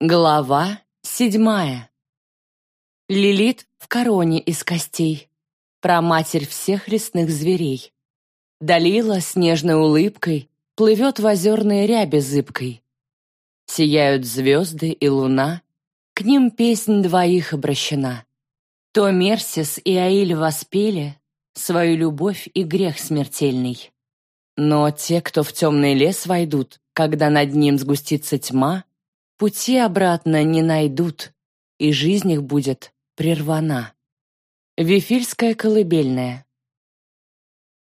Глава седьмая. Лилит в короне из костей, про матерь всех лесных зверей. Далила с нежной улыбкой плывет в озерные ряби зыбкой. Сияют звезды и луна, к ним песнь двоих обращена. То Мерсис и Аиль воспели свою любовь и грех смертельный. Но те, кто в темный лес войдут, когда над ним сгустится тьма, пути обратно не найдут, и жизнь их будет прервана. Вифильская колыбельная.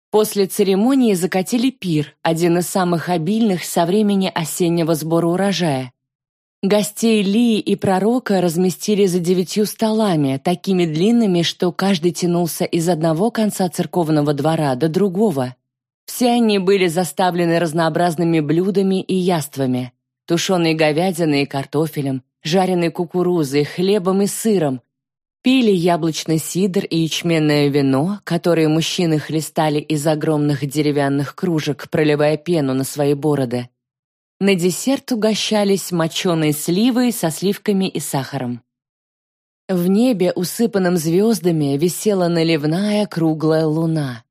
После церемонии закатили пир, один из самых обильных со времени осеннего сбора урожая. Гостей Лии и пророка разместили за девятью столами, такими длинными, что каждый тянулся из одного конца церковного двора до другого. Все они были заставлены разнообразными блюдами и яствами тушеной говядиной и картофелем, жареной кукурузой, хлебом и сыром. Пили яблочный сидр и ячменное вино, которые мужчины хлестали из огромных деревянных кружек, проливая пену на свои бороды. На десерт угощались моченой сливой со сливками и сахаром. В небе, усыпанном звездами, висела наливная круглая луна.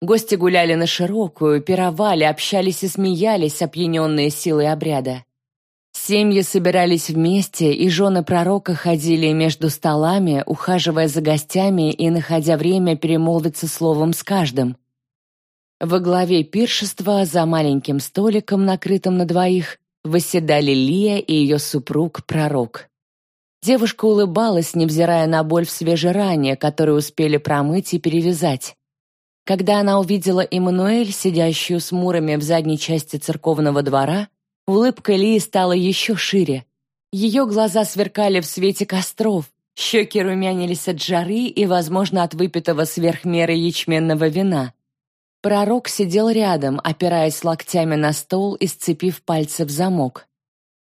Гости гуляли на широкую, пировали, общались и смеялись, опьяненные силой обряда. Семьи собирались вместе, и жены пророка ходили между столами, ухаживая за гостями и находя время перемолвиться словом с каждым. Во главе пиршества, за маленьким столиком, накрытым на двоих, восседали Лия и ее супруг, пророк. Девушка улыбалась, невзирая на боль в свежей ране, которую успели промыть и перевязать. Когда она увидела Эммануэль, сидящую с мурами в задней части церковного двора, улыбка Лии стала еще шире. Ее глаза сверкали в свете костров, щеки румянились от жары и, возможно, от выпитого сверх меры ячменного вина. Пророк сидел рядом, опираясь локтями на стол и сцепив пальцы в замок.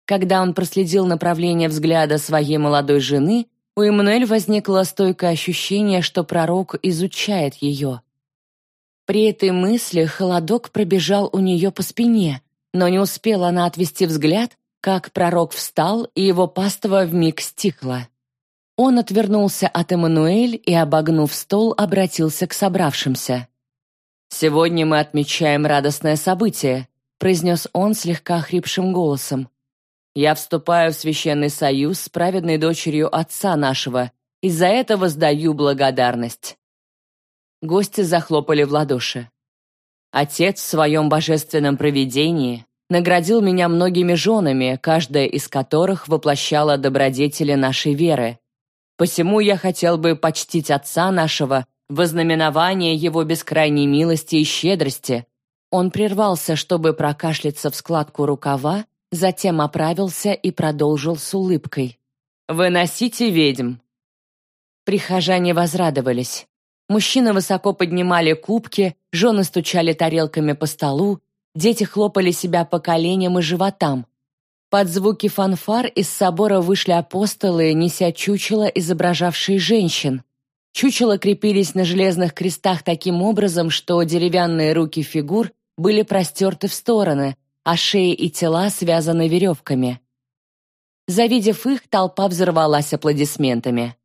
Когда он проследил направление взгляда своей молодой жены, у Эммануэль возникло стойкое ощущение, что пророк изучает ее. При этой мысли холодок пробежал у нее по спине, но не успела она отвести взгляд, как пророк встал, и его паства вмиг стихла. Он отвернулся от Эммануэль и, обогнув стол, обратился к собравшимся. «Сегодня мы отмечаем радостное событие», произнес он слегка хрипшим голосом. «Я вступаю в священный союз с праведной дочерью отца нашего, и за это воздаю благодарность. Гости захлопали в ладоши. Отец в своем божественном провидении наградил меня многими женами, каждая из которых воплощала добродетели нашей веры. Посему я хотел бы почтить отца нашего в ознаменование его бескрайней милости и щедрости. Он прервался, чтобы прокашляться в складку рукава, затем оправился и продолжил с улыбкой. «Выносите ведьм!» Прихожане возрадовались. Мужчины высоко поднимали кубки, жены стучали тарелками по столу, дети хлопали себя по коленям и животам. Под звуки фанфар из собора вышли апостолы, неся чучело, изображавшие женщин. Чучела крепились на железных крестах таким образом, что деревянные руки фигур были простерты в стороны, а шеи и тела связаны веревками. Завидев их, толпа взорвалась аплодисментами.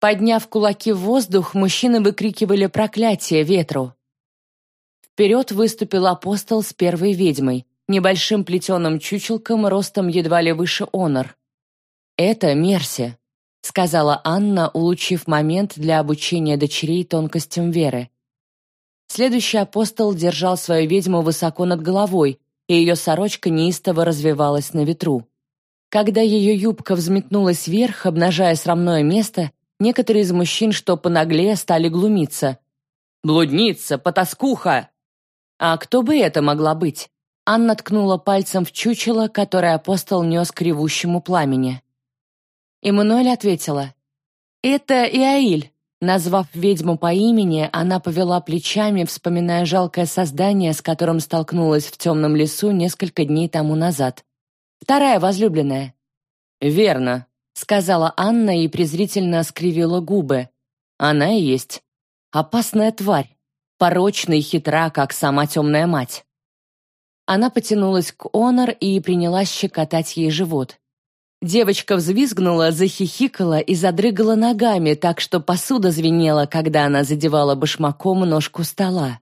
Подняв кулаки в воздух, мужчины выкрикивали проклятие ветру. Вперед выступил апостол с первой ведьмой, небольшим плетеным чучелком ростом едва ли выше онор. «Это Мерси», — сказала Анна, улучив момент для обучения дочерей тонкостям веры. Следующий апостол держал свою ведьму высоко над головой, и ее сорочка неистово развивалась на ветру. Когда ее юбка взметнулась вверх, обнажая срамное место, Некоторые из мужчин, что понаглее, стали глумиться. «Блудница, потаскуха!» А кто бы это могла быть? Анна ткнула пальцем в чучело, которое апостол нес к ревущему пламени. Эммануэль ответила. «Это Иаиль». Назвав ведьму по имени, она повела плечами, вспоминая жалкое создание, с которым столкнулась в темном лесу несколько дней тому назад. «Вторая возлюбленная». «Верно», сказала Анна и презрительно скривила губы. Она и есть. Опасная тварь. Порочная и хитра, как сама темная мать. Она потянулась к Онор и принялась щекотать ей живот. Девочка взвизгнула, захихикала и задрыгала ногами, так что посуда звенела, когда она задевала башмаком ножку стола.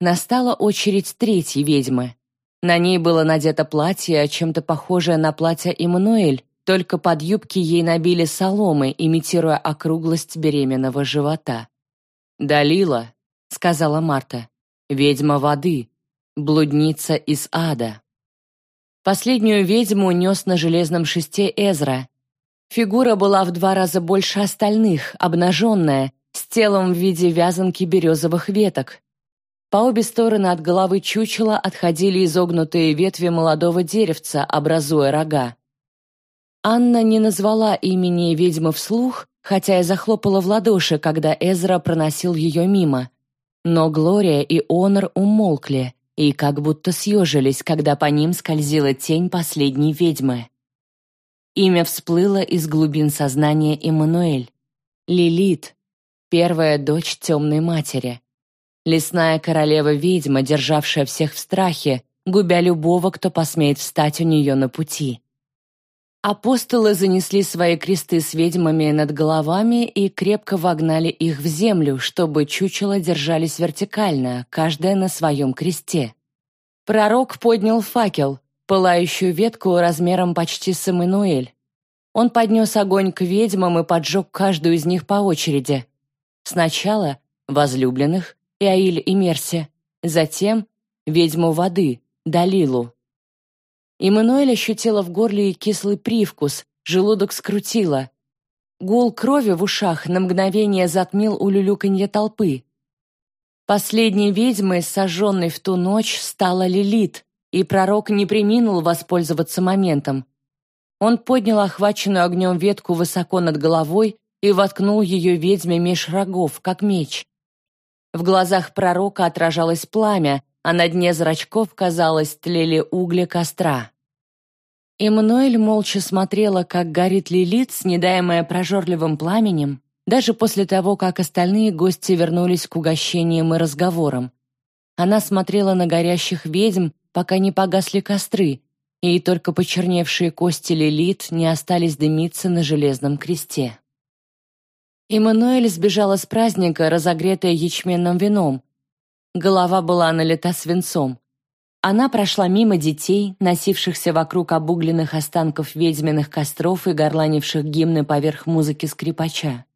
Настала очередь третьей ведьмы. На ней было надето платье, чем-то похожее на платье Эммануэль, только под юбки ей набили соломы, имитируя округлость беременного живота. «Далила», — сказала Марта, — «ведьма воды, блудница из ада». Последнюю ведьму нес на железном шесте Эзра. Фигура была в два раза больше остальных, обнаженная, с телом в виде вязанки березовых веток. По обе стороны от головы чучела отходили изогнутые ветви молодого деревца, образуя рога. Анна не назвала имени ведьмы вслух, хотя и захлопала в ладоши, когда Эзра проносил ее мимо. Но Глория и Онор умолкли, и как будто съежились, когда по ним скользила тень последней ведьмы. Имя всплыло из глубин сознания Эммануэль. Лилит, первая дочь темной матери. Лесная королева-ведьма, державшая всех в страхе, губя любого, кто посмеет встать у нее на пути. Апостолы занесли свои кресты с ведьмами над головами и крепко вогнали их в землю, чтобы чучела держались вертикально, каждая на своем кресте. Пророк поднял факел, пылающую ветку размером почти с Эммануэль. Он поднес огонь к ведьмам и поджег каждую из них по очереди. Сначала возлюбленных, Иаиль и Мерси, затем ведьму воды, Далилу. Эммануэль ощутила в горле кислый привкус, желудок скрутило. Гул крови в ушах на мгновение затмил улюлюканье толпы. Последней ведьмой, сожженной в ту ночь, стала Лилит, и пророк не приминул воспользоваться моментом. Он поднял охваченную огнем ветку высоко над головой и воткнул ее ведьме меж рогов, как меч. В глазах пророка отражалось пламя, а на дне зрачков, казалось, тлели угли костра. Эммануэль молча смотрела, как горит Лилит, снедаемая прожорливым пламенем, даже после того, как остальные гости вернулись к угощениям и разговорам. Она смотрела на горящих ведьм, пока не погасли костры, и только почерневшие кости Лилит не остались дымиться на железном кресте. Эммануэль сбежала с праздника, разогретая ячменным вином, Голова была налита свинцом. Она прошла мимо детей, носившихся вокруг обугленных останков ведьминых костров и горланивших гимны поверх музыки скрипача.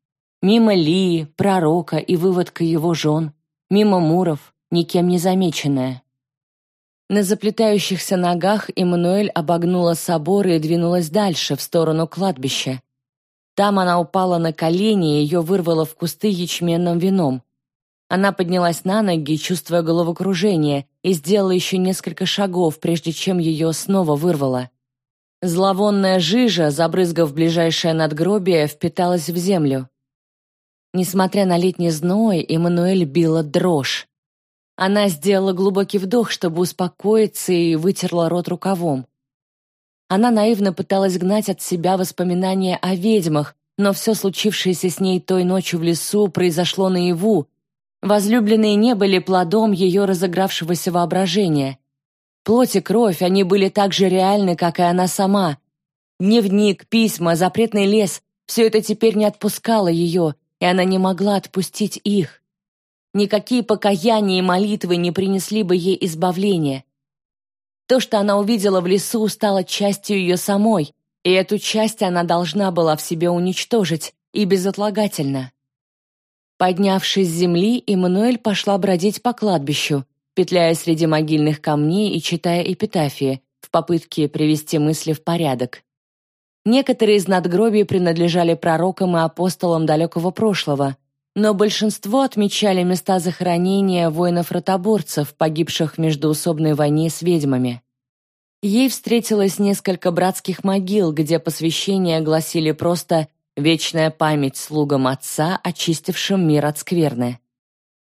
Мимо Лии, пророка и выводка его жен. Мимо Муров, никем не замеченная. На заплетающихся ногах Эммануэль обогнула собор и двинулась дальше, в сторону кладбища. Там она упала на колени и ее вырвало в кусты ячменным вином. Она поднялась на ноги, чувствуя головокружение, и сделала еще несколько шагов, прежде чем ее снова вырвало. Зловонная жижа, забрызгав ближайшее надгробие, впиталась в землю. Несмотря на летний зной, Эммануэль била дрожь. Она сделала глубокий вдох, чтобы успокоиться, и вытерла рот рукавом. Она наивно пыталась гнать от себя воспоминания о ведьмах, но все случившееся с ней той ночью в лесу произошло наяву, Возлюбленные не были плодом ее разыгравшегося воображения. Плоть и кровь, они были так же реальны, как и она сама. Дневник, письма, запретный лес — все это теперь не отпускало ее, и она не могла отпустить их. Никакие покаяния и молитвы не принесли бы ей избавления. То, что она увидела в лесу, стало частью ее самой, и эту часть она должна была в себе уничтожить, и безотлагательно. Поднявшись с земли, Эммануэль пошла бродить по кладбищу, петляя среди могильных камней и читая эпитафии, в попытке привести мысли в порядок. Некоторые из надгробий принадлежали пророкам и апостолам далекого прошлого, но большинство отмечали места захоронения воинов-ротоборцев, погибших в междоусобной войне с ведьмами. Ей встретилось несколько братских могил, где посвящения гласили просто Вечная память слугам отца, очистившим мир от скверны.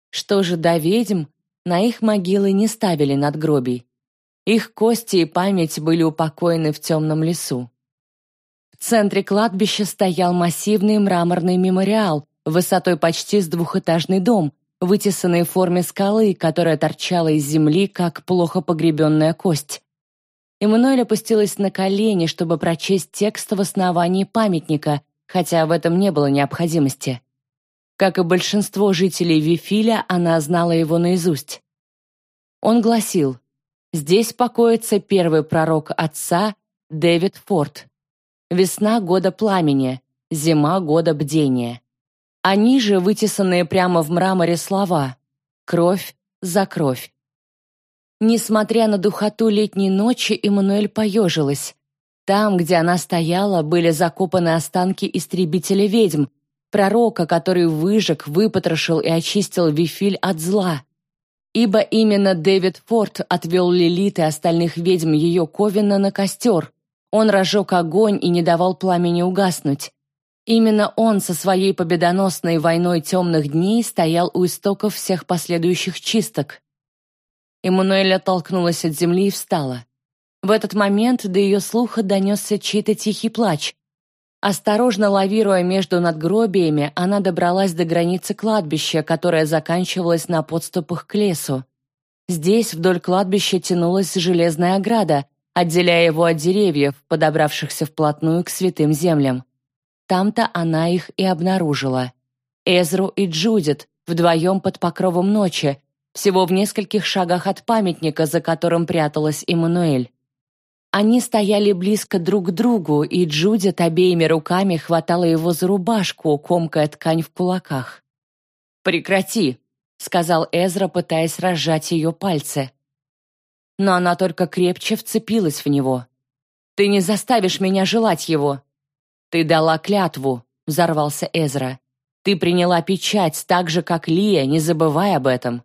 Что же до ведьм, на их могилы не ставили надгробий. Их кости и память были упокоены в темном лесу. В центре кладбища стоял массивный мраморный мемориал, высотой почти с двухэтажный дом, вытесанный в форме скалы, которая торчала из земли, как плохо погребенная кость. Эммануэль опустилась на колени, чтобы прочесть текст в основании памятника, хотя в этом не было необходимости. Как и большинство жителей Вифиля, она знала его наизусть. Он гласил, «Здесь покоится первый пророк отца Дэвид Форд. Весна года пламени, зима года бдения». А ниже вытесанные прямо в мраморе слова «Кровь за кровь». Несмотря на духоту летней ночи, Эммануэль поежилась. Там, где она стояла, были закопаны останки истребителя ведьм, пророка, который выжег, выпотрошил и очистил Вифиль от зла. Ибо именно Дэвид Форд отвел Лилит и остальных ведьм ее Ковина на костер. Он разжег огонь и не давал пламени угаснуть. Именно он со своей победоносной войной темных дней стоял у истоков всех последующих чисток. Эммануэль оттолкнулась от земли и встала. В этот момент до ее слуха донесся чей-то тихий плач. Осторожно лавируя между надгробиями, она добралась до границы кладбища, которое заканчивалось на подступах к лесу. Здесь вдоль кладбища тянулась железная ограда, отделяя его от деревьев, подобравшихся вплотную к святым землям. Там-то она их и обнаружила. Эзру и Джудит, вдвоем под покровом ночи, всего в нескольких шагах от памятника, за которым пряталась Эммануэль. Они стояли близко друг к другу, и Джудит обеими руками хватала его за рубашку, комкая ткань в кулаках. «Прекрати», — сказал Эзра, пытаясь разжать ее пальцы. Но она только крепче вцепилась в него. «Ты не заставишь меня желать его!» «Ты дала клятву», — взорвался Эзра. «Ты приняла печать так же, как Лия, не забывай об этом.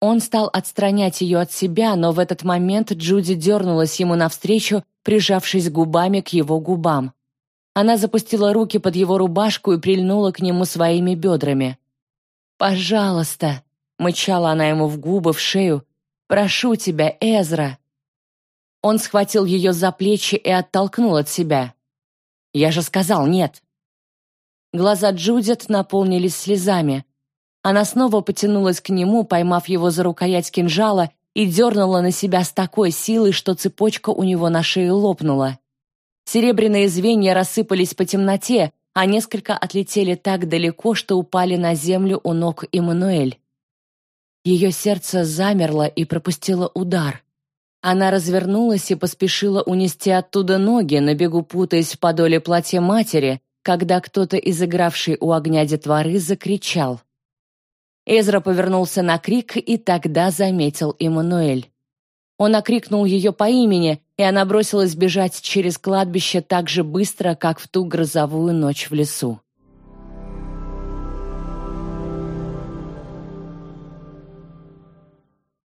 Он стал отстранять ее от себя, но в этот момент Джуди дернулась ему навстречу, прижавшись губами к его губам. Она запустила руки под его рубашку и прильнула к нему своими бедрами. «Пожалуйста», — мычала она ему в губы, в шею, «прошу тебя, Эзра». Он схватил ее за плечи и оттолкнул от себя. «Я же сказал нет». Глаза Джудит наполнились слезами. Она снова потянулась к нему, поймав его за рукоять кинжала, и дернула на себя с такой силой, что цепочка у него на шее лопнула. Серебряные звенья рассыпались по темноте, а несколько отлетели так далеко, что упали на землю у ног Эммануэль. Ее сердце замерло и пропустило удар. Она развернулась и поспешила унести оттуда ноги, на бегу путаясь в подоле платья матери, когда кто-то из игравшей у огня детворы закричал. Эзра повернулся на крик и тогда заметил Эммануэль. Он окрикнул ее по имени, и она бросилась бежать через кладбище так же быстро, как в ту грозовую ночь в лесу.